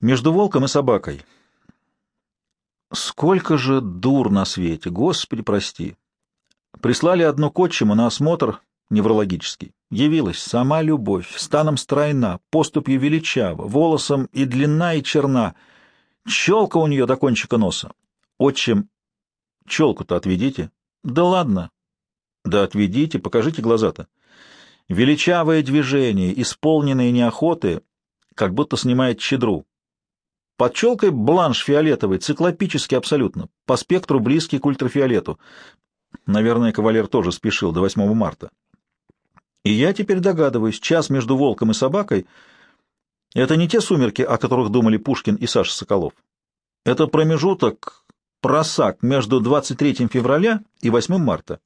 Между волком и собакой. Сколько же дур на свете, Господи, прости. Прислали одну к отчиму на осмотр неврологический. Явилась сама любовь, станом стройна, поступью величава, волосом и длинна, и черна. Челка у нее до кончика носа. Отчим, челку-то отведите. Да ладно. Да отведите, покажите глаза-то. Величавое движение, исполненные неохоты, как будто снимает чедру. Под челкой бланш фиолетовый, циклопический абсолютно, по спектру близкий к ультрафиолету. Наверное, кавалер тоже спешил до 8 марта. И я теперь догадываюсь, час между волком и собакой — это не те сумерки, о которых думали Пушкин и Саша Соколов. Это промежуток, просак между 23 февраля и 8 марта.